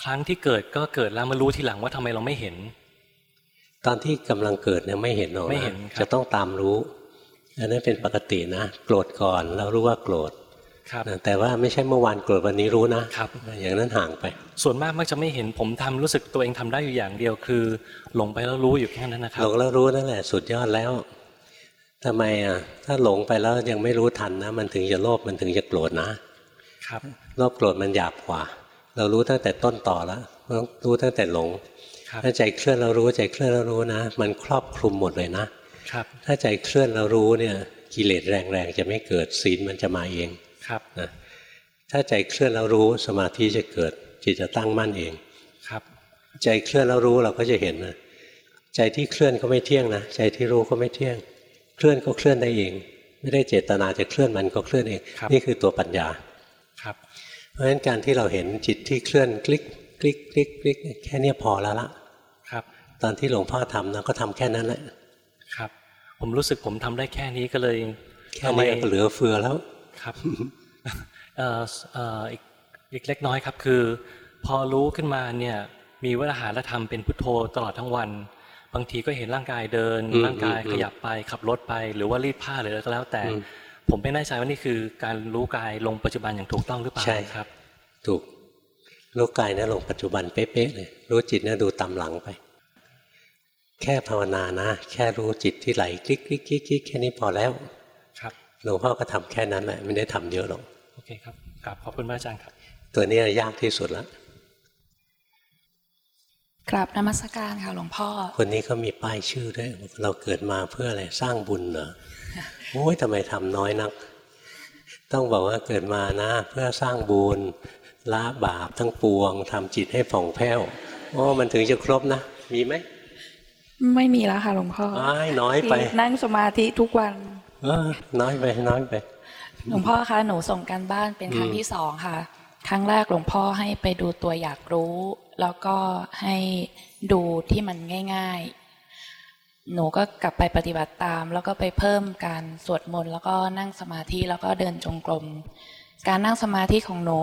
ครั้งที่เกิดก็เกิดแล้วมารู้ทีหลังว่าทำไมเราไม่เห็น ตอนที่กำลังเกิดเนี่ยไม่เห็นหรอกนะจะต้องตามรู้อันนั้นเป็นปกตินะ โกรธก่อนแล้วรู้ว่าโกรธ แต่ว่าไม่ใช่เมื่อวานโกรธวันนี้รู้นะครับอย่างนั้นห่างไป ส่วนมากมักจะไม่เห็นผมทำรู้สึกตัวเองทำได้อยู่อย่างเดียวคือ หลงไปแล้วรู้อยู่แค่นั้นนะครับหลงแล้วรู้นั่นแหละสุดยอดแล้วทำไมอะถ้าหลงไปแล้วยังไม่รู้ทันนะ มันถึงจะโลภมันถึงจะโกรธนะครับโลภโกรธมันหยาบกว่า เรารู้ตั้งแต่ต้นต่อแล้วรู้ตั้งแต่หลงถ้าใจเคลื่อนเรารู้ใจเคลื่อนเรารู้นะ มันครอบคลุมหมดเลยนะครับ ถ้าใจเคลื่อนเรารู้เนี่ยกิเลสแรงๆจะไม่เกิดศีลมันจะมาเอง ครับนะถ้าใจเคลื่อนเรารู้สมาธิจะเกิด จิตจะตั้งมั่นเองครับ ใจเคลื่อนเรารู้เราก็จะเห็นนะใจที่เคลื่อนก็ไม่เที่ยงนะใจที่รู้ก็ไม่เที่ยง เคลื่อนก็เคลื่อนได้เอง ไม่ได้เจตนาจะเคลื่อนมันก็เคลื่อนเอง นี่คือตัวปัญญาครับ เพราะฉะนั้นการที่เราเห็นจิตที่เคลื่อนคลิกคลิกคลิกคลิกแค่นี้พอแล้วละครับ ตอนที่หลวงพ่อทำนะก็ทำแค่นั้นแหละครับ ผมรู้สึกผมทำได้แค่นี้ก็เลย แค่นี้ก็เหลือเฟือแล้วครับเอ่อเอ่ออีกเล็กน้อยครับคือ พอรู้ขึ้นมาเนี่ยมีวิหารธรรมเป็นพุทโธตลอดทั้งวัน บางทีก็เห็นร่างกายเดิน ร่างกายขยับไปขับรถไป หรือว่ารีดผ้าหรืออะไรก็แล้วแต่ ผมไม่แน่ใจว่านี่คือการรู้กายลงปัจจุบันอย่างถูกต้องหรือเปล่าใช่ครับ ถูกรู้กายนะลงปัจจุบันเป๊ะๆเลยรู้จิตนะดูตามหลังไป แค่ภาวนานะ แค่รู้จิตที่ไหลคลิกคลิกคลิกคลิกแค่นี้พอแล้วครับ หลวงพ่อก็ทำแค่นั้นแหละไม่ได้ทำเยอะหรอกโอเคครับกราบขอบคุณพระอาจารย์ครับ ตัวนี้ยากที่สุดแล้วกราบนมัสการค่ะหลวงพ่อ คนนี้เขามีป้ายชื่อด้วย เราเกิดมาเพื่ออะไรสร้างบุญเหรอโอ้ยทำไมทำน้อยนัก ต้องบอกว่าเกิดมานะ เพื่อสร้างบุญละบาปทั้งปวงทำจิตให้ผ่องแผ้วโอ้มันถึงจะครบนะ มีไหม ไม่มีแล้วค่ะหลวงพ่อน้อยไป นั่งสมาธิทุกวันเออ น้อยไปน้อยไปหลวงพ่อคะหนูส่งกันบ้านเป็นครั้งที่สองค่ะ ครั้งแรกหลวงพ่อให้ไปดูตัวอยากรู้ แล้วก็ให้ดูที่มันง่าย ๆ หนูก็กลับไปปฏิบัติตาม แล้วก็ไปเพิ่มการสวดมนต์แล้วก็นั่งสมาธิแล้วก็เดินจงกรมการนั่งสมาธิของหนู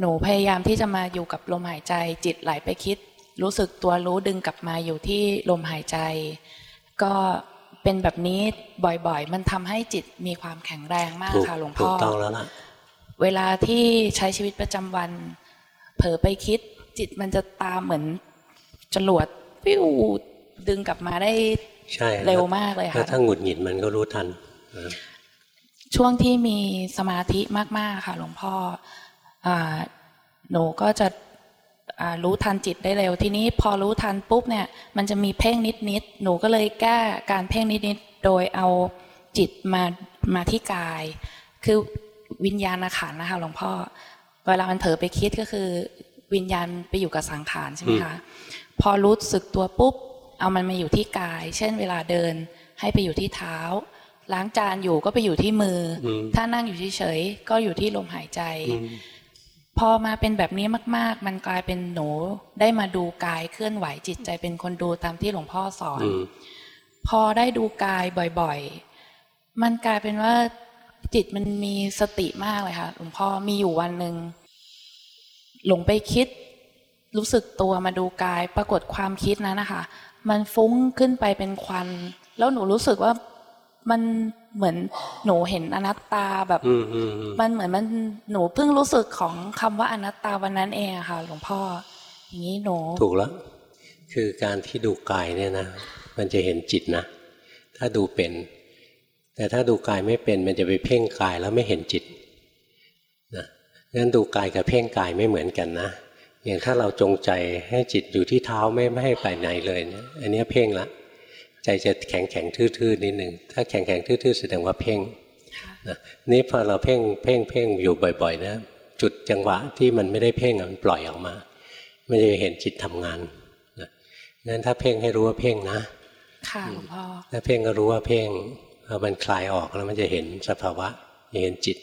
หนูพยายามที่จะมาอยู่กับลมหายใจจิตไหลไปคิด รู้สึกตัวรู้ดึงกลับมาอยู่ที่ลมหายใจ ก็ เป็นแบบนี้บ่อยๆ มันทำให้จิตมีความแข็งแรงมากค่ะหลวงพ่อถูกต้องแล้วล่ะเวลาที่ใช้ชีวิตประจำวัน เผลอไปคิด จิตมันจะตามเหมือนจรวดปิ้วดึงกลับมาได้เร็วมากเลยค่ะถ้าหงุดหงิดมันก็รู้ทันช่วงที่มีสมาธิมากๆค่ะ หลวงพ่อหนูก็จะ รู้ทันจิตได้เร็ว ทีนี้พอรู้ทันปุ๊บเนี่ย มันจะมีเพ่งนิดนิดหนูก็เลยแก้การเพ่งนิดนิดโดยเอาจิตมามาที่กาย คือวิญญาณขันนะคะหลวงพ่อเวลามันเผลอไปคิดก็คือ วิญญาณไปอยู่กับสังขารใช่ไหมคะพอรู้สึกตัวปุ๊บ เอามันมาอยู่ที่กาย เช่น เวลาเดินให้ไปอยู่ที่เท้า ล้างจานอยู่ก็ไปอยู่ที่มือ ถ้านั่งอยู่เฉยๆก็อยู่ที่ลมหายใจ พอมาเป็นแบบนี้มาก ๆ มันกลายเป็นหนูได้มาดูกายเคลื่อนไหวจิตใจเป็นคนดูตามที่หลวงพ่อสอน พอได้ดูกายบ่อยๆ มันกลายเป็นว่าจิตมันมีสติมากเลยค่ะหลวงพ่อมีอยู่วันหนึ่งหลงไปคิด รู้สึกตัวมาดูกาย ปรากฏความคิดนั้นนะคะ มันฟุ้งขึ้นไปเป็นควัน แล้วหนูรู้สึกว่า มันเหมือนหนูเห็นอนัตตาแบบอืมอืมอืมมันเหมือนมันหนูเพิ่งรู้สึกของคำว่าอนัตตาวันนั้นเองอะค่ะ หลวงพ่อ อย่างนี้หนูถูกแล้ว คือการที่ดูกายเนี่ยนะมันจะเห็นจิตนะถ้าดูเป็น แต่ถ้าดูกายไม่เป็น มันจะไปเพ่งกายแล้วไม่เห็นจิตนะงั้นดูกายกับเพ่งกายไม่เหมือนกันนะอย่างถ้าเราจงใจให้จิตอยู่ที่เท้าไม่ไม่ให้ไปไหนเลยเนะอันเนี้ยเพ่งละ ใจจะแข็งแข็งๆทื่อๆนิดหนึ่งถ้าแข็งแข็งๆทื่อๆแสดงว่าเพ่งนะนี่พอเราเพ่งเพ่งเพ่งอยู่บ่อย ๆ นะ จุดจังหวะที่มันไม่ได้เพ่งอะมันปล่อยออกมาไม่ได้เห็นจิตทำงานนะงั้นถ้าเพ่งให้รู้ว่าเพ่งนะค่ะหลวงพ่อถ้าเพ่งก็รู้ว่าเพ่งพอมันคลายออกแล้วมันจะเห็นสภาวะจะเห็นจิต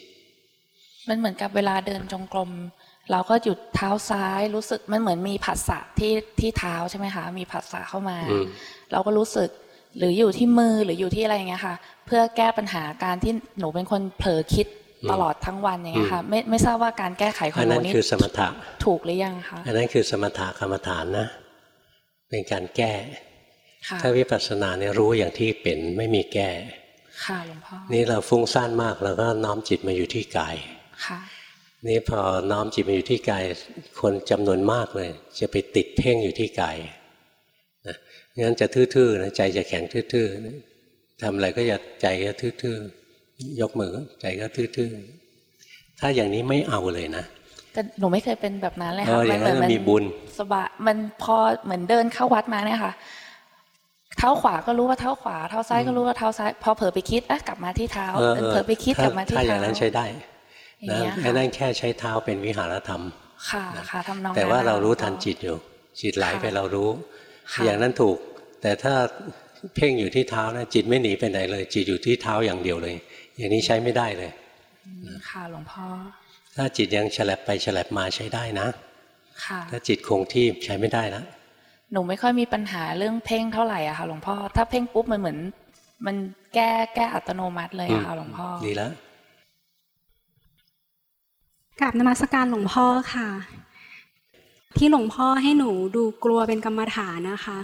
มันเหมือนกับเวลาเดินจงกรมเราก็หยุดเท้าซ้ายรู้สึกมันเหมือนมีผัสสะที่ที่เท้าใช่ไหมคะ มีผัสสะเข้ามาอืมเราก็รู้สึก หรืออยู่ที่มือหรืออยู่ที่อะไรอย่างเงี้ยค่ะ เพื่อแก้ปัญหาการที่หนูเป็นคนเผลอคิดตลอดทั้งวันอย่างเงี้ยค่ะไม่ไม่ทราบว่าการแก้ไขของอันหนูนั้นนี่คือสมถะถูกหรือยังคะอันนั้นคือสมถะกรรมฐานนะ เป็นการแก้ค่ะถ้าวิปัสสนาเนี่ยรู้อย่างที่เป็นไม่มีแก้ค่ะหลวงพ่อนี่เราฟุ้งซ่านมากเราก็น้อมจิตมาอยู่ที่กายค่ะนี่พอน้อมจิตมาอยู่ที่กาย คนจำนวนมากเลย จะไปติดเพ่งอยู่ที่กาย นะงั้นจะทื่อๆนะใจจะแข็งทื่อๆทำอะไรก็อย่าใจก็ทื่อๆยกมือก็ใจก็ทื่อๆถ้าอย่างนี้ไม่เอาเลยนะแต่หนูไม่เคยเป็นแบบนั้นเลยเอค่ะออย่างนั้นเหมันมีบุญสบายมันพอเหมือนเดินเข้าวัดมาเนี่ยค่ะ เท้าขวาก็รู้ว่าเท้าขวา เท้าซ้ายก็รู้ว่าเท้าซ้าย พอเผลอไปคิดอะกลับมาที่เท้าเออเออเผลอไปคิดกลับมาที่ถ้าอเท้าย่างนั้นใช้ได้อย่างนะเงี้ยไอ้ค่ะนั่นแค่ใช้เท้าเป็นวิหารธรรม ค่ะค่ะทำนองแต่ว่านั้นเรารู้ค่ะทันจิตอยู่ จิตไหลไปค่ะเรารู้ค่ะ อย่างนั้นถูก แต่ถ้าเพ่งอยู่ที่เท้านะจิตไม่หนีไปไหนเลย จิตอยู่ที่เท้าอย่างเดียวเลย อย่างนี้ใช้ไม่ได้เลยค่ะหลวงพ่อถ้าจิตยังฉลับไปฉลับมาใช้ได้นะค่ะถ้าจิตคงที่ใช้ไม่ได้นะหนูไม่ค่อยมีปัญหาเรื่องเพ่งเท่าไหร่อะค่ะหลวงพ่อถ้าเพ่งปุ๊บมันเหมือน มันแก้แก้อัตโนมัติเลยอะค่ะหลวงพ่อดีแล้วกราบนมัสการหลวงพ่อค่ะ ที่หลวงพ่อให้หนูดูกลัวเป็นกรรมฐานนะคะ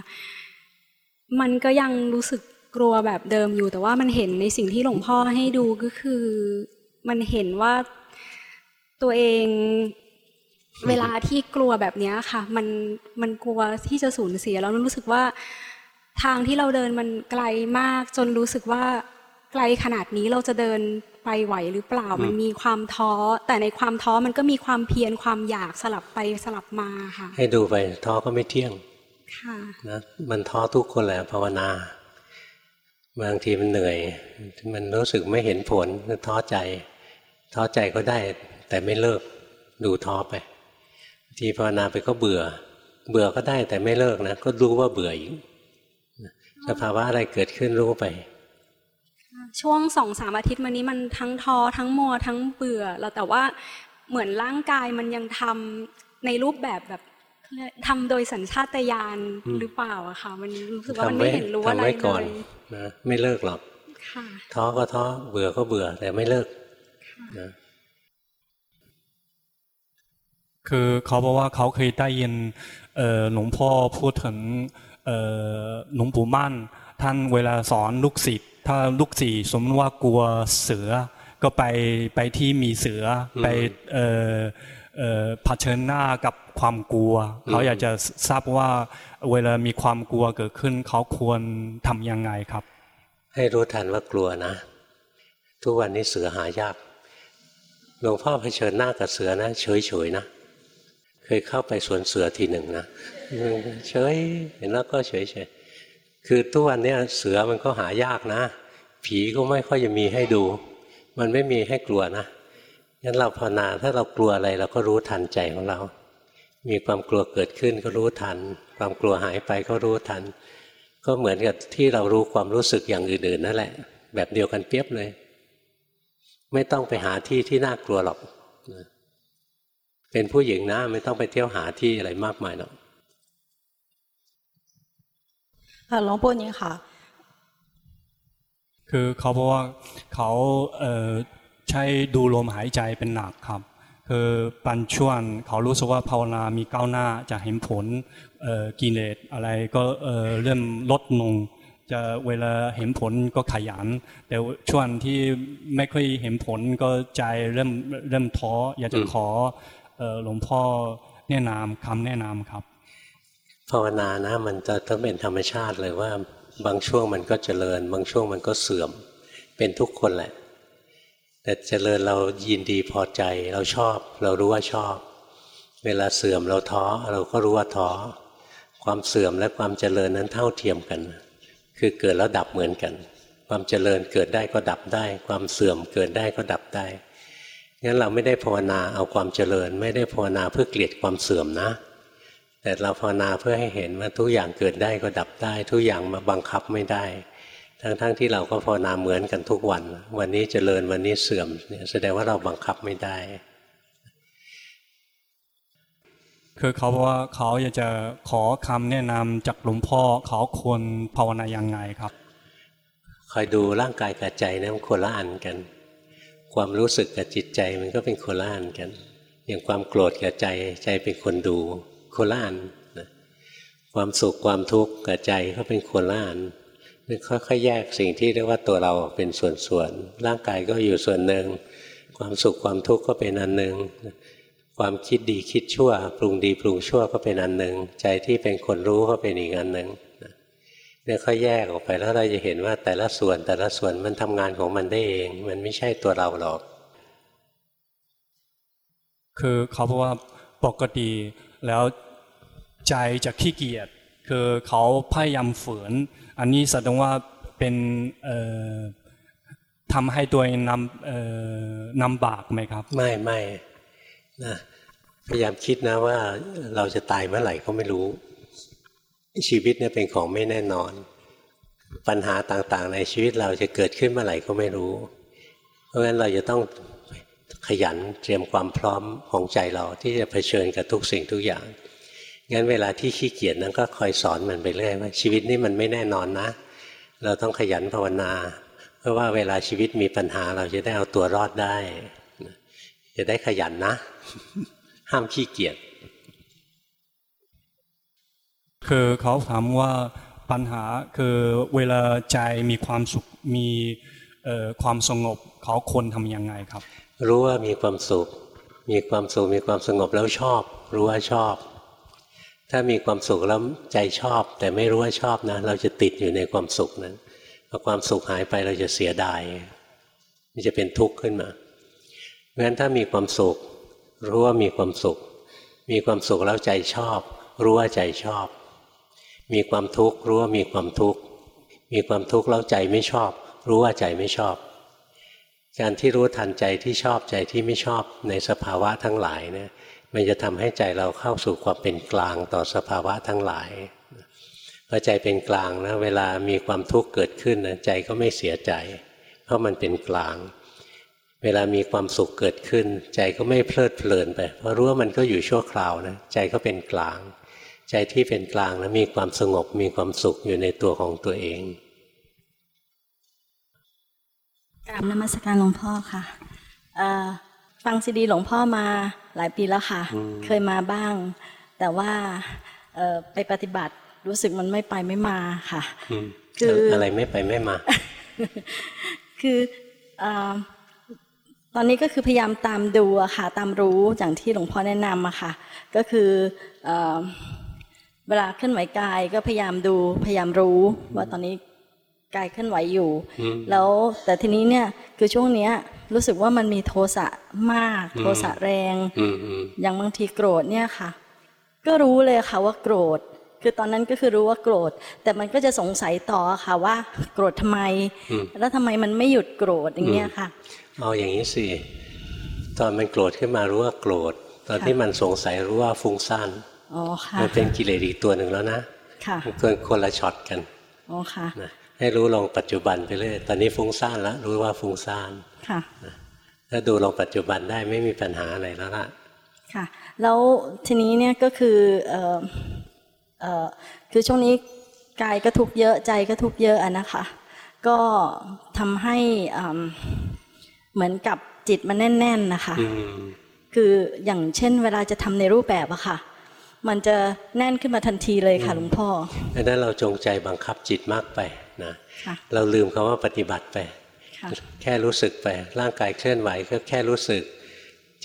มันก็ยังรู้สึกกลัวแบบเดิมอยู่ แต่ว่ามันเห็นในสิ่งที่หลวงพ่อให้ดูก็คือ มันเห็นว่าตัวเองเวลาที่กลัวแบบนี้ค่ะ มันมันกลัวที่จะสูญเสียแล้วมันรู้สึกว่าทางที่เราเดินมันไกลมากจนรู้สึกว่า ไกลขนาดนี้เราจะเดินไปไหวหรือเปล่า มันมีความท้อ แต่ในความท้อมันก็มีความเพียรความอยากสลับไปสลับมาค่ะ ให้ดูไปท้อก็ไม่เที่ยงค่ะนะมันท้อทุกคนแหละภาวนาบางทีมันเหนื่อย มันรู้สึกไม่เห็นผลก็ท้อใจ ท้อใจก็ได้ แต่ไม่เลิกดูท้อไปบางทีภาวนาไปก็เบื่อ เบื่อก็ได้แต่ไม่เลิกนะก็รู้ว่าเบื่ออีกสภาวะอะไรเกิดขึ้นรู้ไป ช่วงสองสามอาทิตย์มานี้มันทั้งท้อทั้งมัวทั้งเบื่อแล้วแต่ว่าเหมือนร่างกายมันยังทำในรูปแบบแบบเขาเรียกทำโดยสัญชาตญาณอืมหรือเปล่าอะค่ะมันรู้สึกว่ามันทำไม่ไว้เห็นรู้อะไรทำไว้เลก่อนยนะไม่เลิกหรอกค่ะท้อก็ท้อเบื่อก็เบื่อแต่ไม่เลิกนะคือเขาบอกว่าเขาเคยได้ยินเอ่อหลวงพ่อพูดถึงเอ่อหลวงปู่มั่น ท่านเวลาสอนลูกศิษย์ ถ้าลูกศิษย์สมมติว่ากลัวเสือ ก็ไปไปที่มีเสืออไปเอ่อเอ่อเผชิญหน้ากับความกลัว เขาอยากจะทราบว่าเวลามีความกลัวเกิดขึ้น เขาควรทำยังไงครับ ให้รู้ทันว่ากลัวนะ ทุกวันนี้เสือหายากหลวงพ่อเผชิญหน้ากับเสือนะเฉยๆนะเคยเข้าไปสวนเสือทีหนึ่งนะเฉยเห็นแล้วก็เฉยๆ คือทุกวันนี้เสือมันก็หายากนะ ผีก็ไม่ค่อยจะมีให้ดู มันไม่มีให้กลัวนะงั้นเราภาวนาถ้าเรากลัวอะไรเราก็รู้ทันใจของเรา มีความกลัวเกิดขึ้นก็รู้ทัน ความกลัวหายไปก็รู้ทัน ก็เหมือนกับที่เรารู้ความรู้สึกอย่างอื่นๆนั่นแหละ แบบเดียวกันเปียบเลย ไม่ต้องไปหาที่ที่น่ากลัวหรอกเป็นผู้หญิงนะไม่ต้องไปเที่ยวหาที่อะไรมากมายหรอก ค่ะหลวงปู่นี้ค่ะคือเขาบอกว่าเขาเใช้ดูลมหายใจเป็นหนักครับ คือปันช่วงเขารู้สึกว่าภาวนามีก้าวหน้าจะเห็นผลกิเลสอะไรก็เริ่มลดลงจะเวลาเห็นผลก็ขยัน แต่ช่วงที่ไม่ค่อยเห็นผลก็ใจเริ่มเริ่มท้ออยากจะขอหลวงพ่อแนะนำคำแนะนำครับ ภาวนานะมันจะต้องเป็นธรรมชาติเลยว่า บางช่วงมันก็เจริญ บางช่วงมันก็เสื่อม เป็นทุกคนแหละ แต่เจริญเรายินดีพอใจเราชอบ เรารู้ว่าชอบ เวลาเสื่อมเราท้อเราก็รู้ว่าท้อความเสื่อมและความเจริญนั้นเท่าเทียมกัน คือเกิดแล้วดับเหมือนกัน ความเจริญเกิดได้ก็ดับได้ ความเสื่อมเกิดได้ก็ดับได้งั้นเราไม่ได้ภาวนาเอาความเจริญ ไม่ได้ภาวนาเพื่อเกลียดความเสื่อมนะ แต่เราภาวนาเพื่อให้เห็นว่าทุกอย่างเกิดได้ก็ดับได้ ทุกอย่างมาบังคับไม่ได้ ทั้งๆทที่เราก็ภาวนาเหมือนกันทุกวัน วันนี้เจริญวันนี้เสื่อมเนี่ยแสดงว่าเราบังคับไม่ได้ คือเขาบอกว่าเขาอยากจะขอคำแนะนำจากหลวงพ่อเขาควรภาวนายังไงครับคอยดูร่างกายกับใจนะมันคนละอันกัน ความรู้สึกกับจิตใจมันก็เป็นคนละอันกัน อย่างความโกรธกับใจใจเป็นคนดู คนละอันนะความสุขความทุกข์กับใจก็เป็นคนละอันค่อยๆแยกสิ่งที่เรียกว่าตัวเราเป็นส่วนๆร่างกายก็อยู่ส่วนหนึ่ง ความสุขความทุกข์ก็เป็นอันหนึ่งความคิดดีคิดชั่ว ปรุงดีปรุงชั่วก็เป็นอันหนึ่งใจที่เป็นคนรู้ก็เป็นอีกอันหนึ่งเนี่ยค่อยแยกออกไปแล้วเราจะเห็นว่าแต่ละส่วนแต่ละส่วนมันทำงานของมันได้เอง มันไม่ใช่ตัวเราหรอก คือเขาบอกว่าปกติ แล้วใจจะขี้เกียจคือเขาพยายามฝืน อันนี้แสดงว่าเป็นทำให้ตัวเองนำนำบากไหมครับ ไม่ไม่นะพยายามคิดนะว่าเราจะตายเมื่อไหร่ก็ไม่รู้ ชีวิตเนี่ยเป็นของไม่แน่นอน ปัญหาต่างๆ ในชีวิตเราจะเกิดขึ้นเมื่อไหร่ก็ไม่รู้ เพราะฉะนั้นเราจะต้อง ขยันเตรียมความพร้อมของใจเราที่จะเผชิญกับทุกสิ่งทุกอย่างงั้นเวลาที่ขี้เกียจนั้นก็คอยสอนมันไปเรื่อยว่าชีวิตนี้มันไม่แน่นอนนะ เราต้องขยันภาวนา เพราะว่าเวลาชีวิตมีปัญหาเราจะได้เอาตัวรอดได้ จะได้ขยันนะ ห้ามขี้เกียจคือเขาถามว่าปัญหาคือเวลาใจมีความสุขมีความสงบเขาควรทำยังไงครับ รู้ว่ามีความสุข มีความสุขมีความสงบแล้วชอบ รู้ว่าชอบ ถ้ามีความสุขแล้วใจชอบ แต่ไม่รู้ว่าชอบนะ เราจะติดอยู่ในความสุขนั้นพอความสุขหายไปเราจะเสียดายมันจะเป็นทุกข์ขึ้นมาเพราะฉะนั้นถ้ามีความสุข รู้ว่ามีความสุข มีความสุขแล้วใจชอบ รู้ว่าใจชอบ มีความทุกข์รู้ว่ามีความทุกข์มีความทุกข์แล้วใจไม่ชอบ รู้ว่าใจไม่ชอบ การที่รู้ทันใจที่ชอบใจที่ไม่ชอบในสภาวะทั้งหลายเนี่ยมันจะทำให้ใจเราเข้าสู่ความเป็นกลางต่อสภาวะทั้งหลายพอใจเป็นกลางนะเวลามีความทุกข์เกิดขึ้นนะใจก็ไม่เสียใจ เพราะมันเป็นกลาง เวลามีความสุขเกิดขึ้น ใจก็ไม่เพลิดเพลินไป เพราะรู้ว่ามันก็อยู่ชั่วคราวนะใจก็เป็นกลาง ใจที่เป็นกลางแล้วมีความสงบมีความสุขอยู่ในตัวของตัวเอง กราบนมัสการหลวงพ่อค่ะฟังซีดีหลวงพ่อมาหลายปีแล้วค่ะ เคยมาบ้าง แต่ว่าไปปฏิบัติรู้สึกมันไม่ไปไม่มาค่ะ คืออะไรไม่ไปไม่มา คือตอนนี้ก็คือพยายามตามดูอะค่ะ ตามรู้อย่างที่หลวงพ่อแนะนำอะค่ะ ก็คือเวลาเคลื่อนไหวกายก็พยายามดูพยายามรู้ว่าตอนนี้ กายเคลื่อนไหวอยู่ แล้วแต่ทีนี้เนี่ยคือช่วงเนี้ยรู้สึกว่ามันมีโทสะมาก โทสะแรงอย่างบางทีโกรธเนี่ยค่ะ ก็รู้เลยค่ะว่าโกรธ คือตอนนั้นก็คือรู้ว่าโกรธ แต่มันก็จะสงสัยต่อค่ะว่า โกรธทำไม แล้วทำไมมันไม่หยุดโกรธอย่างเงี้ยค่ะเอาอย่างนี้สิตอนมันโกรธขึ้นมารู้ว่าโกรธ ตอนที่มันสงสัยรู้ว่าฟุ้งซ่านมันเป็นกิเลสอีกตัวหนึ่งแล้วนะมันคนคนละช็อตกันอ๋อค่ะ ให้รู้ลงปัจจุบันไปเรื่อยตอนนี้ฟุ้งซ่านแล้วรู้ว่าฟุ้งซ่านค่ะถ้าดูลงปัจจุบันได้ไม่มีปัญหาอะไรแล้วล่ะค่ะ แล้วทีนี้เนี่ยก็คือเอ่อเอ่อคือช่วงนี้กายก็ทุกเยอะใจก็ทุกเยอะอะนะคะ ก็ทำให้อ่าเหมือนกับจิตมันแน่น ๆนะคะอืมคืออย่างเช่น เวลาจะทำในรูปแบบอะค่ะ มันจะแน่นขึ้นมาทันทีเลยค่ะหลวงพ่อดังนั้นเราจงใจบังคับจิตมากไป นะค่ะเราลืมคำว่าปฏิบัติไปค่ะแค่รู้สึกไป ร่างกายเคลื่อนไหวก็แค่รู้สึก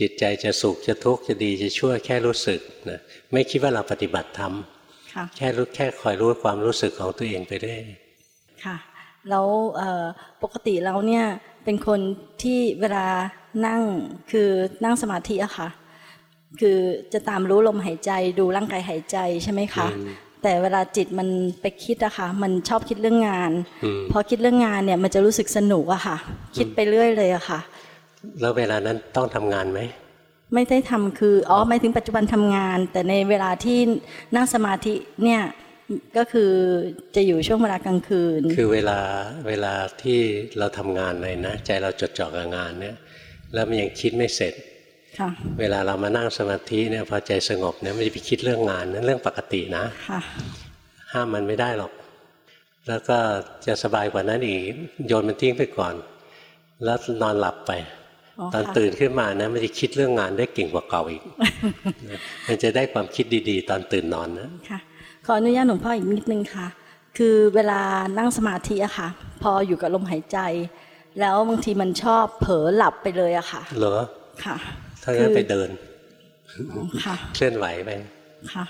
จิตใจจะสุขจะทุกข์จะดีจะชั่วแค่รู้สึกนะไม่คิดว่าเราปฏิบัติธรรมค่ะแค่รู้แค่คอยรู้ความรู้สึกของตัวเองไปเรื่อยค่ะแล้วเอ่อปกติเราเนี่ยเป็นคนที่เวลานั่งคือนั่งสมาธิอะค่ะ คือจะตามรู้ลมหายใจดูร่างกายหายใจใช่ไหมคะ แต่เวลาจิตมันไปคิดอะค่ะ มันชอบคิดเรื่องงานอืมพอคิดเรื่องงานเนี่ยมันจะรู้สึกสนุกอะค่ะ คิดไปเรื่อยเลยอะค่ะ แล้วเวลานั้นต้องทำงานไหมไม่ได้ทำคืออ๋อไม่ถึงปัจจุบันทำงาน แต่ในเวลาที่นั่งสมาธิเนี่ยก็คือจะอยู่ช่วงเวลากลางคืน คือเวลาเวลาที่เราทำงานเลยนะ ใจเราจดจ่อกับงานเนี่ย แล้วมันยังคิดไม่เสร็จค่ะ เวลาเรามานั่งสมาธิเนี่ยพอใจสงบเนี่ยมันจะไปคิดเรื่องงานนั่นเรื่องปกตินะค่ะห้ามมันไม่ได้หรอก แล้วก็จะสบายกว่านั้นอีกโยนมันทิ้งไปก่อน แล้วนอนหลับไปอ๋อตอนค่ะตื่นขึ้นมานะมันจะคิดเรื่องงานได้เก่งกว่าเก่าอีก มันจะได้ความคิดดีๆ ตอนตื่นนอนนะค่ะขออนุญาตหลวงพ่ออีกนิดนึงค่ะ คือเวลานั่งสมาธิอะค่ะ พออยู่กับลมหายใจ แล้วบางทีมันชอบเผลอหลับไปเลยอะค่ะ เหรอค่ะ ถ้างั้นไปเดินอ๋อค่ะเคลื่อนไหวไปค่ะ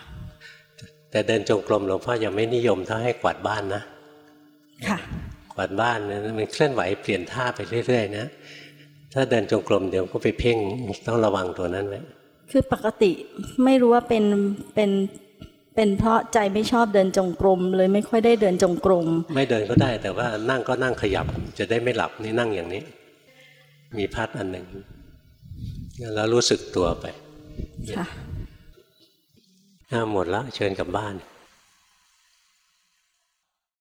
แต่เดินจงกรมหลวงพ่อยังไม่นิยมเท่าให้กวาดบ้านนะค่ะกวาดบ้านเนี่ยมันเคลื่อนไหวเปลี่ยนท่าไปเรื่อยๆนะถ้าเดินจงกรมเดี๋ยวก็ไปเพ่งต้องระวังตัวนั้นไว้คือปกติไม่รู้ว่าเป็นเป็นเป็นเพราะใจไม่ชอบเดินจงกรมเลยไม่ค่อยได้เดินจงกรมไม่เดินก็ได้แต่ว่านั่งก็นั่งขยับจะได้ไม่หลับนี่นั่งอย่างนี้ มีพัดอันหนึ่ง แล้วรู้สึกตัวไปค่ะห้าหมดแล้วเชิญกลับบ้าน